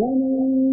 ومن